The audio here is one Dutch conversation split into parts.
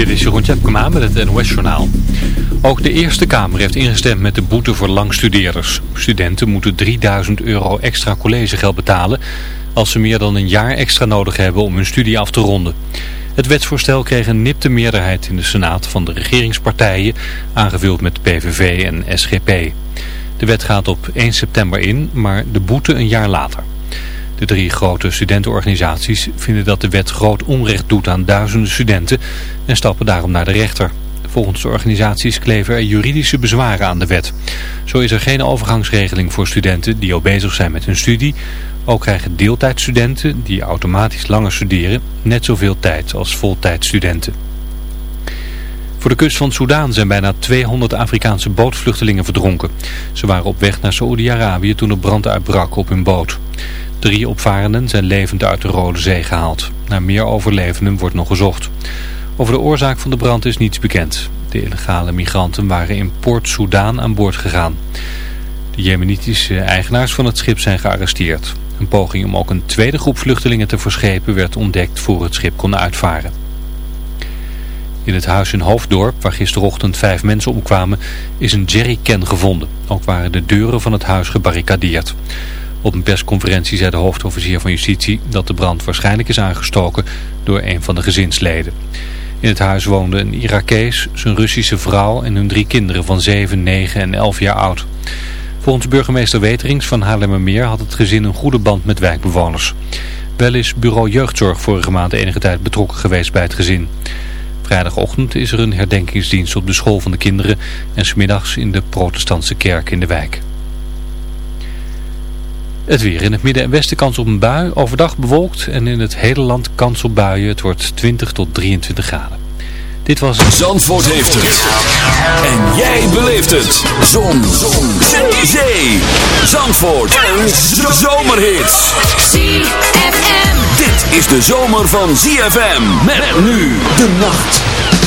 Dit is Jeroen Tjepkema met het NOS Journaal. Ook de Eerste Kamer heeft ingestemd met de boete voor langstudeerders. Studenten moeten 3000 euro extra collegegeld betalen... als ze meer dan een jaar extra nodig hebben om hun studie af te ronden. Het wetsvoorstel kreeg een nipte meerderheid in de Senaat van de regeringspartijen... aangevuld met PVV en SGP. De wet gaat op 1 september in, maar de boete een jaar later. De drie grote studentenorganisaties vinden dat de wet groot onrecht doet aan duizenden studenten en stappen daarom naar de rechter. Volgens de organisaties kleven er juridische bezwaren aan de wet. Zo is er geen overgangsregeling voor studenten die al bezig zijn met hun studie. Ook krijgen deeltijdstudenten die automatisch langer studeren net zoveel tijd als voltijdstudenten. Voor de kust van Soudaan zijn bijna 200 Afrikaanse bootvluchtelingen verdronken. Ze waren op weg naar Saoedi-Arabië toen er brand uitbrak op hun boot. Drie opvarenden zijn levend uit de Rode Zee gehaald. Naar meer overlevenden wordt nog gezocht. Over de oorzaak van de brand is niets bekend. De illegale migranten waren in Port Soudaan aan boord gegaan. De jemenitische eigenaars van het schip zijn gearresteerd. Een poging om ook een tweede groep vluchtelingen te verschepen werd ontdekt voor het schip kon uitvaren. In het huis in Hoofddorp, waar gisterochtend vijf mensen omkwamen, is een jerrycan gevonden. Ook waren de deuren van het huis gebarricadeerd. Op een persconferentie zei de hoofdofficier van justitie dat de brand waarschijnlijk is aangestoken door een van de gezinsleden. In het huis woonden een Irakees, zijn Russische vrouw en hun drie kinderen van 7, 9 en 11 jaar oud. Volgens burgemeester Weterings van Haarlemmermeer had het gezin een goede band met wijkbewoners. Wel is bureau jeugdzorg vorige maand enige tijd betrokken geweest bij het gezin. Vrijdagochtend is er een herdenkingsdienst op de school van de kinderen en smiddags in de protestantse kerk in de wijk. Het weer in het midden en westen kans op een bui. Overdag bewolkt en in het hele land kans op buien. Het wordt 20 tot 23 graden. Dit was... Zandvoort heeft het. En jij beleeft het. Zon. Zon. Zee. Zandvoort. Een zomerhit. ZFM. Dit is de zomer van ZFM. Met nu de nacht.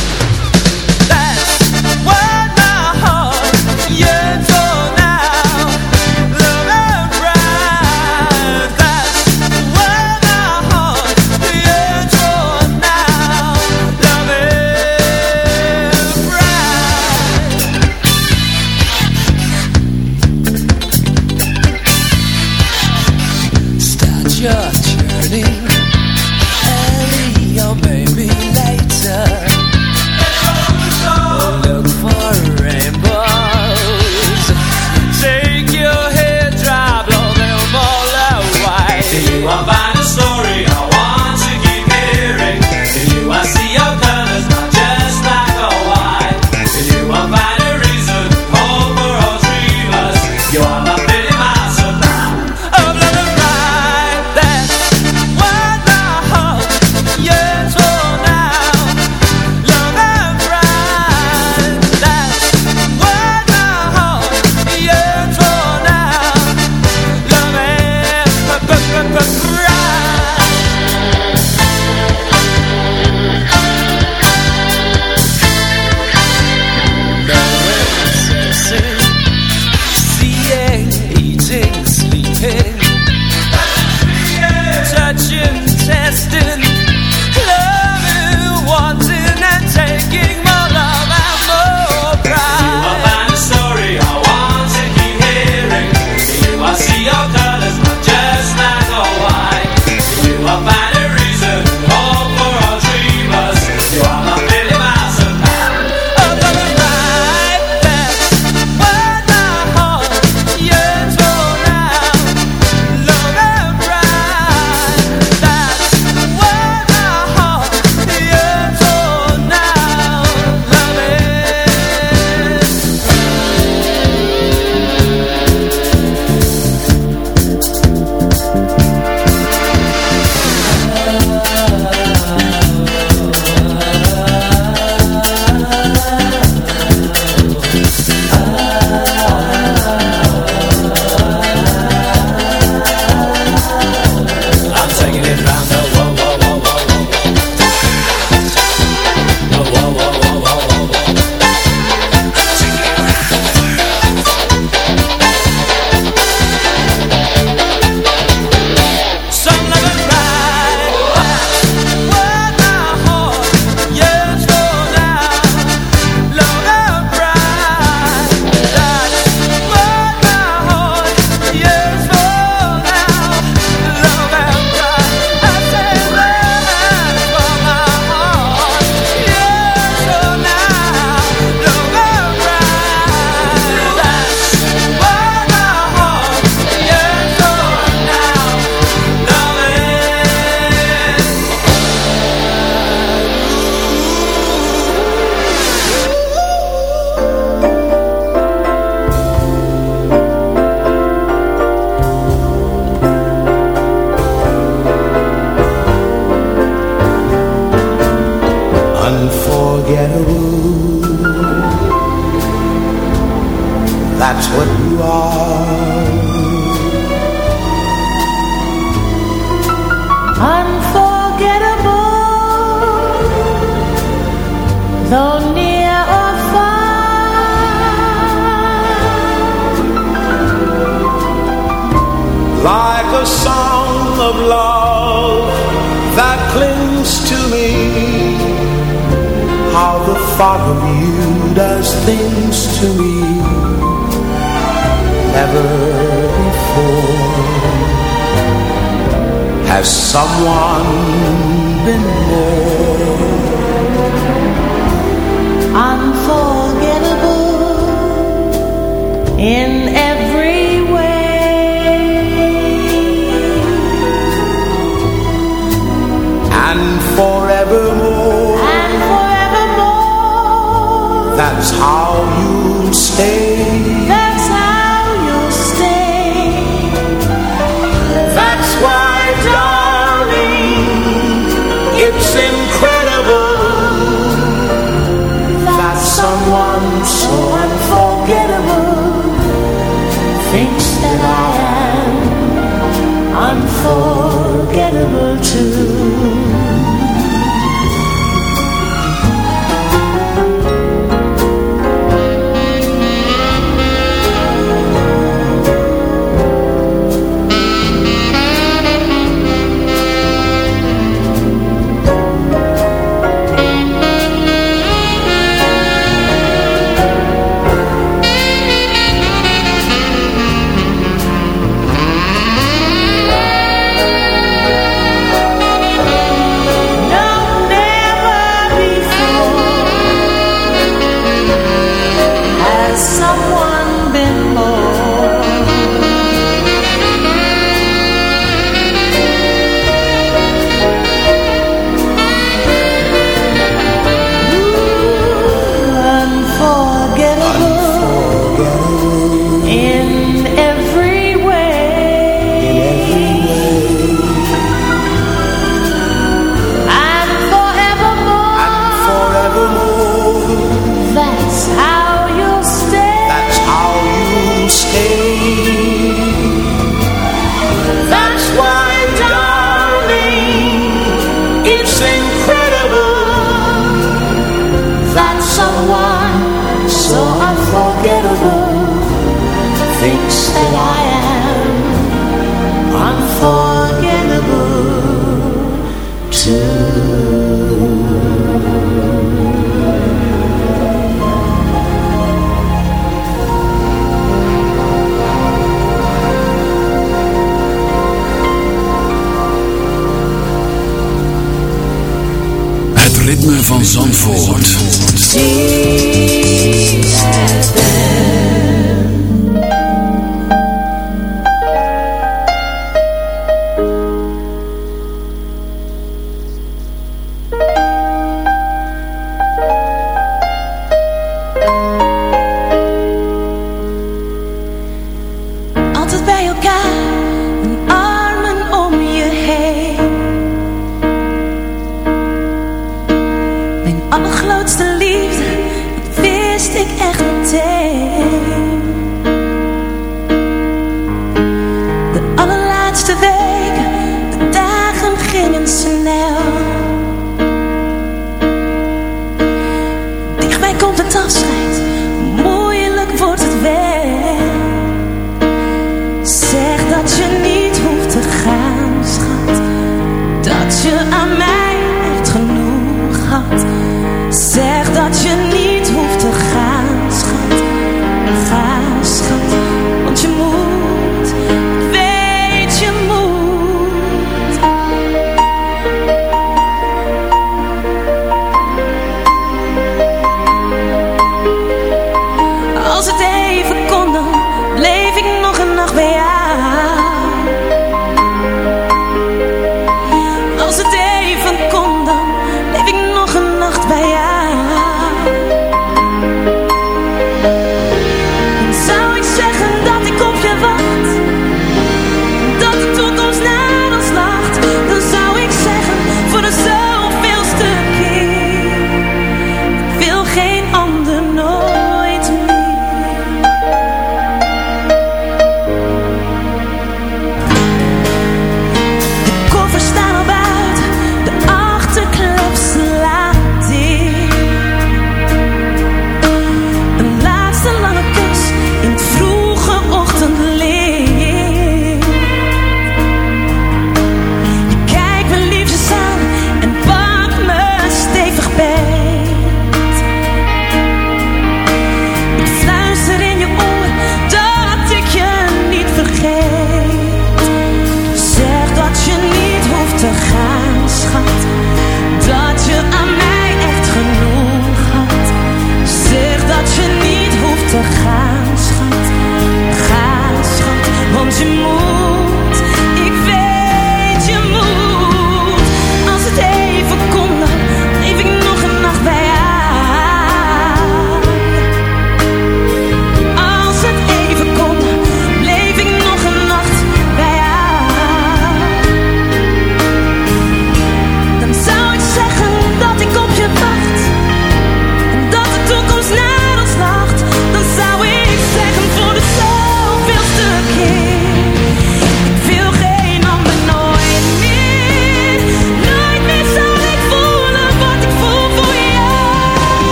just by your kind.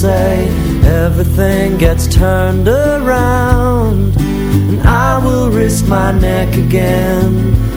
say Everything gets turned around And I will risk my neck again.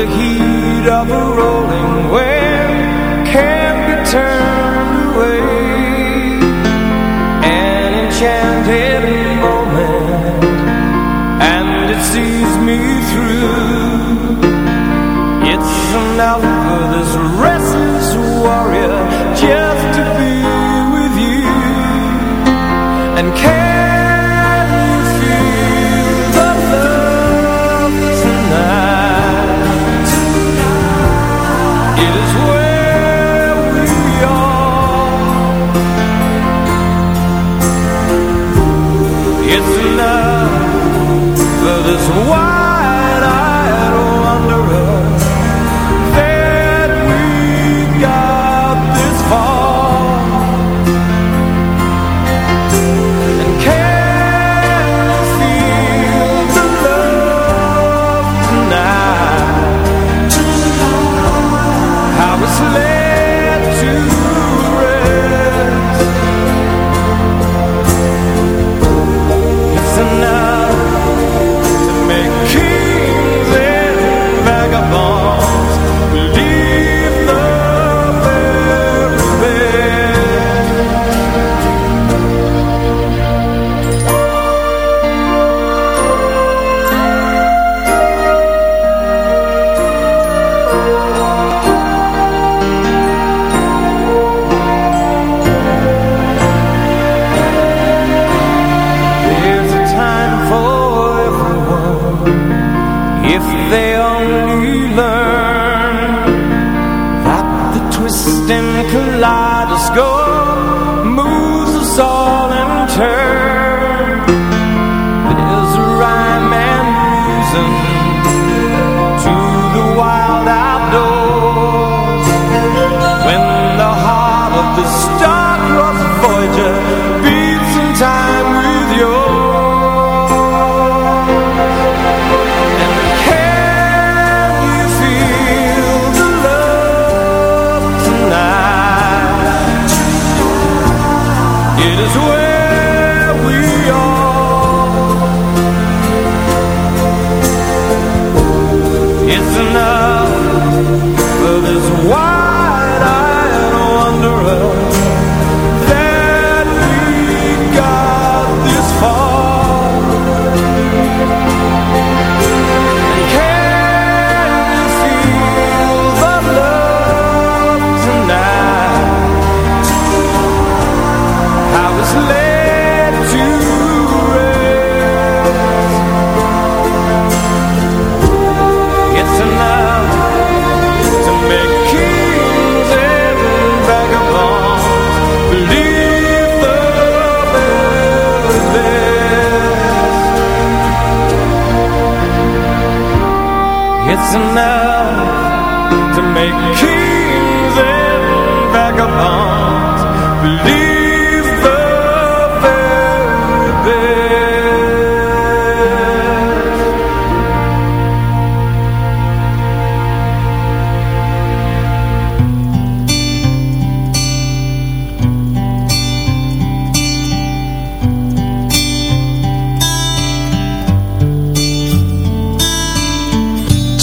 the heat of a rolling wave can't be turned away. An enchanted moment, and it sees me through. It's enough for this. all in turn. tonight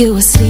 You were sleeping.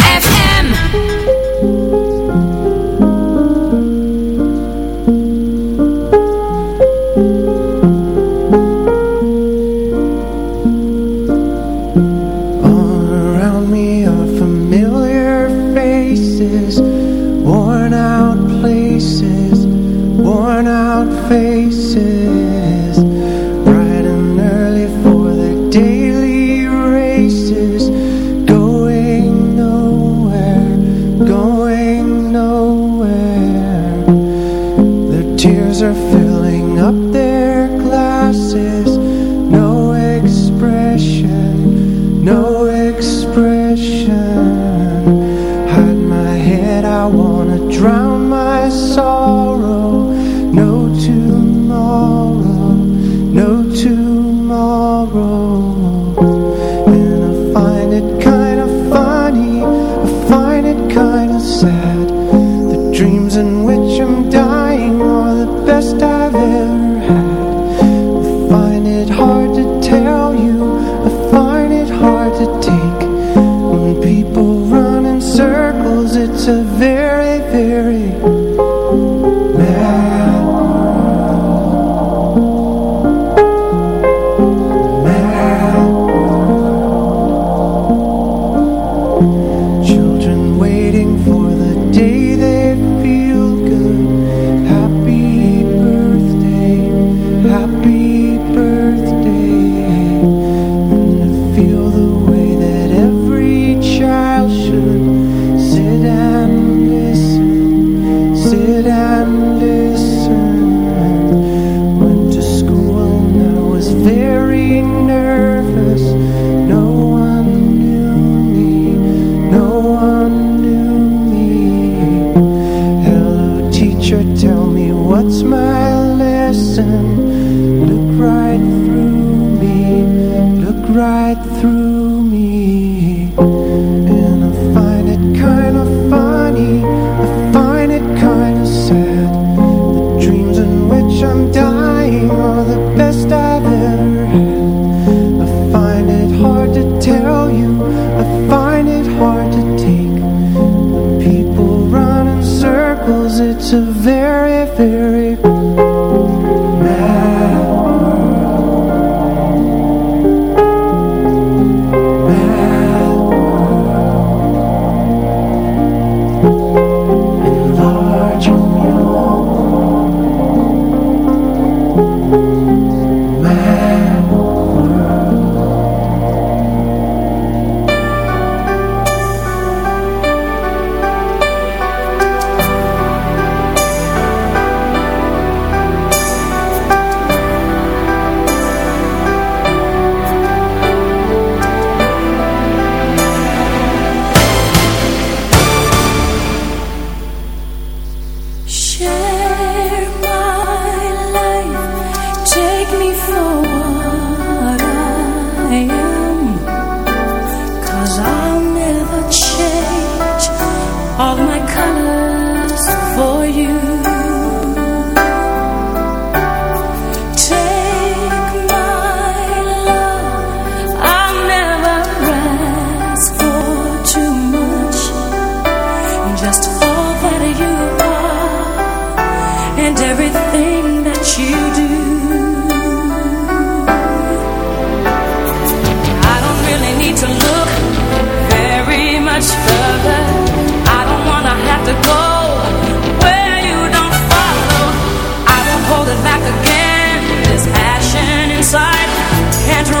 and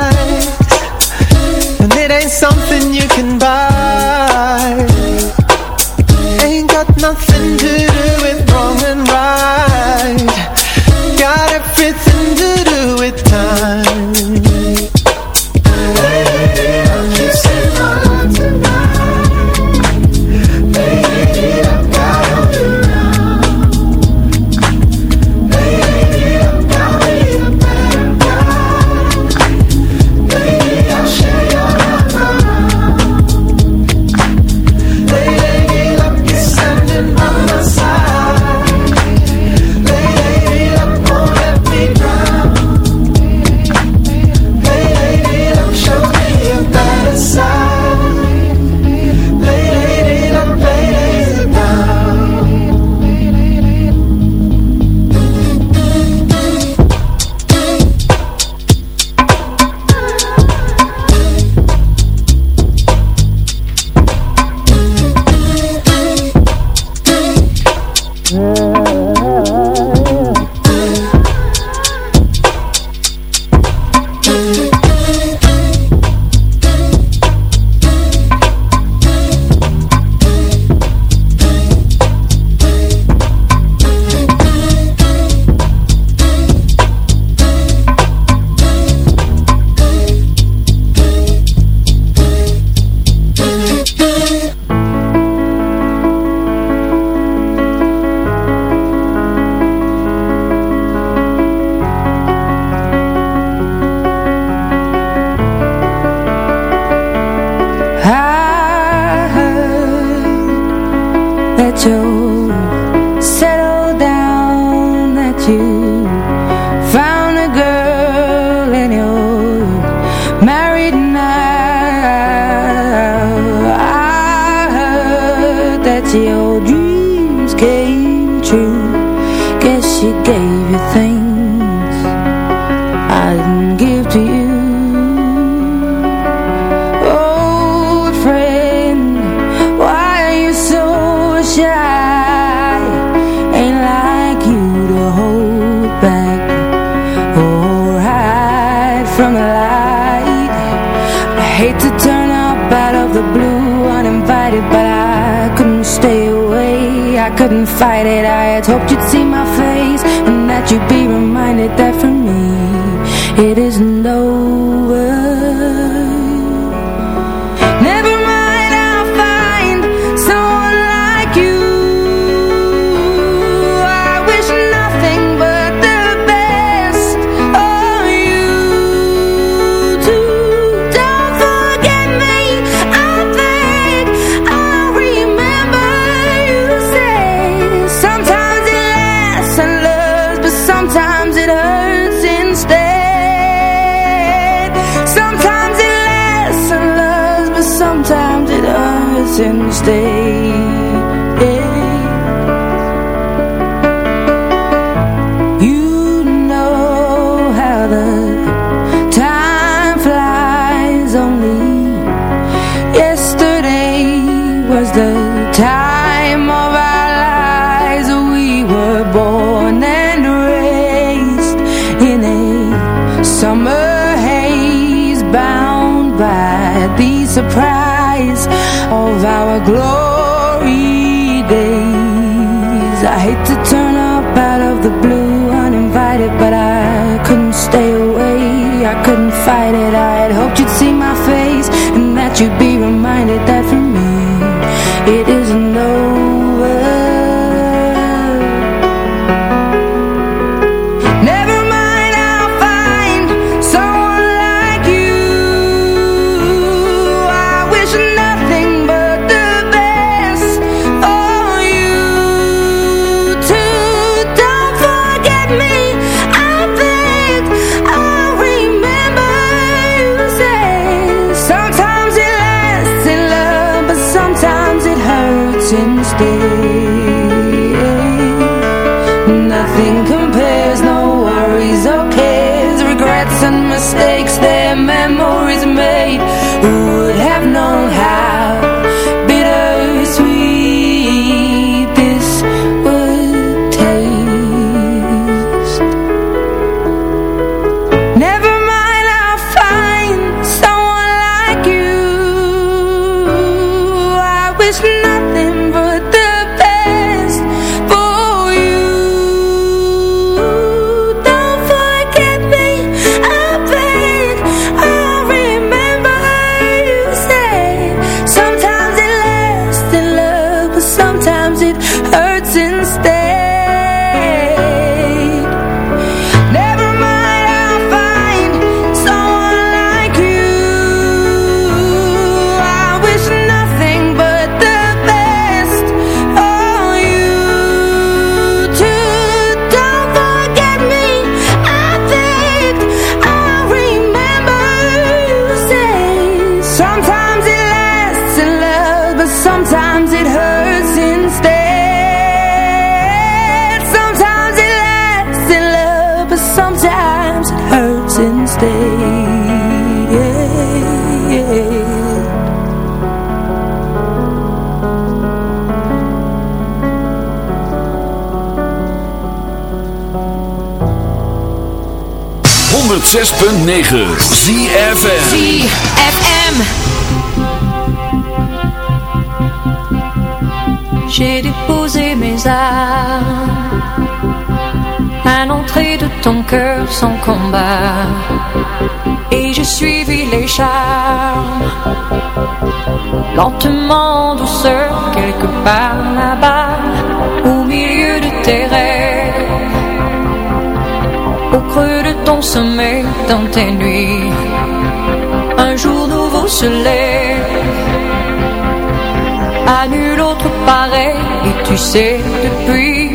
不问。since day your glory. J'ai déposé mes armes à l'entrée de ton cœur sans combat. Et j'ai suivi les charmes, lentement, douceur, quelque part là-bas, au milieu de tes rêves, dans tes nuits. Un jour nouveau se lève, à nul autre pareil, et tu sais depuis.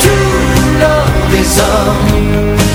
Tout l'or des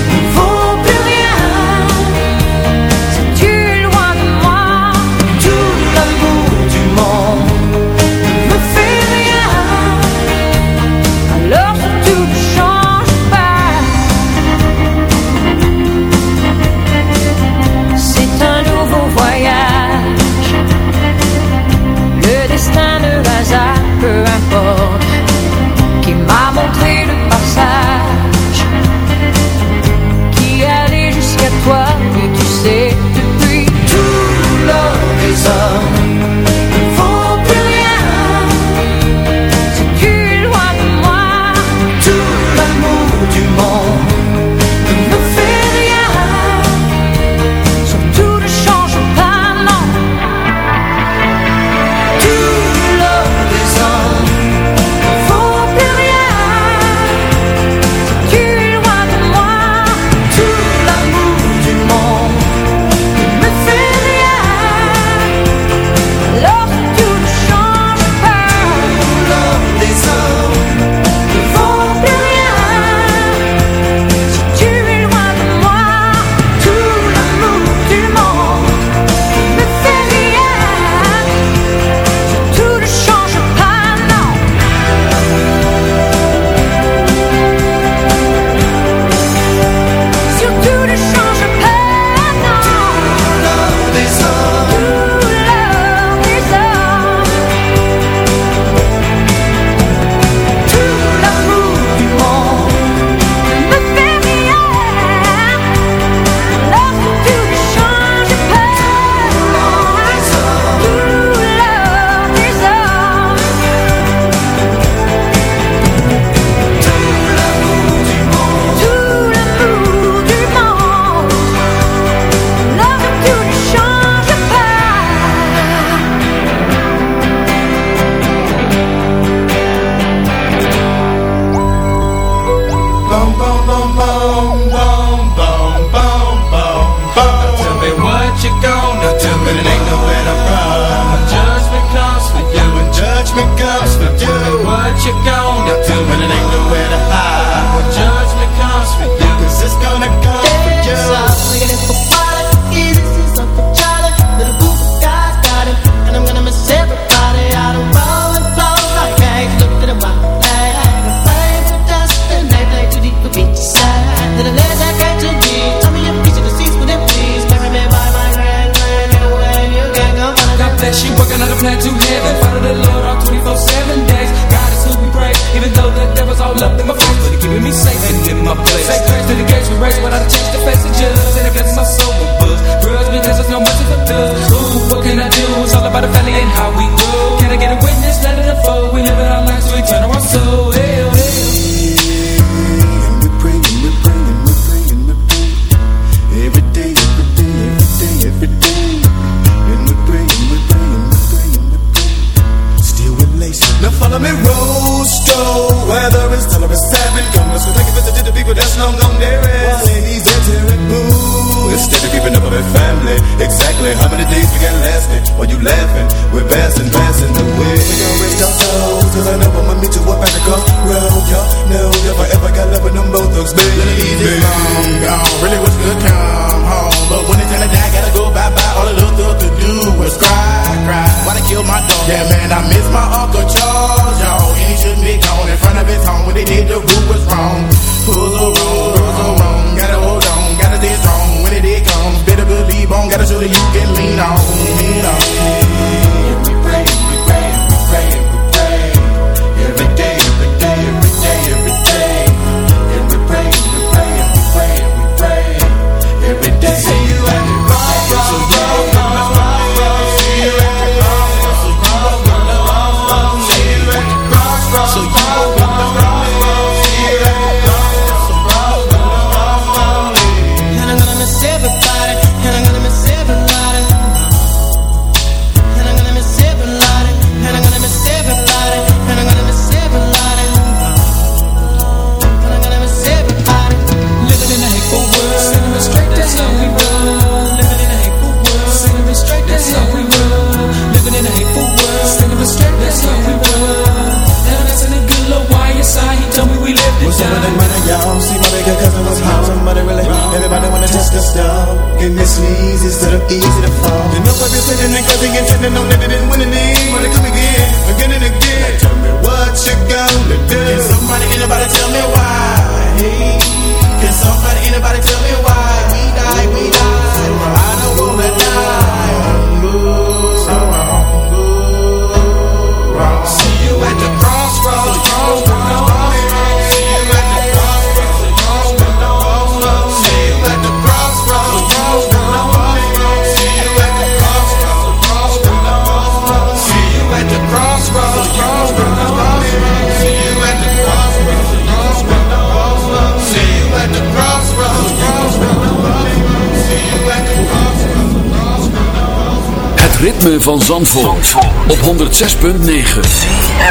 van Zandvoort, op 106.9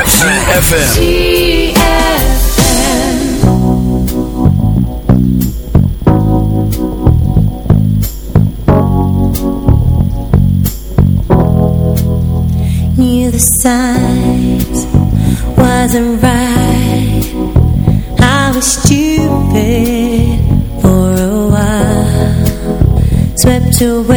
CFFM Near the signs wasn't right. I was stupid for a while. Swept away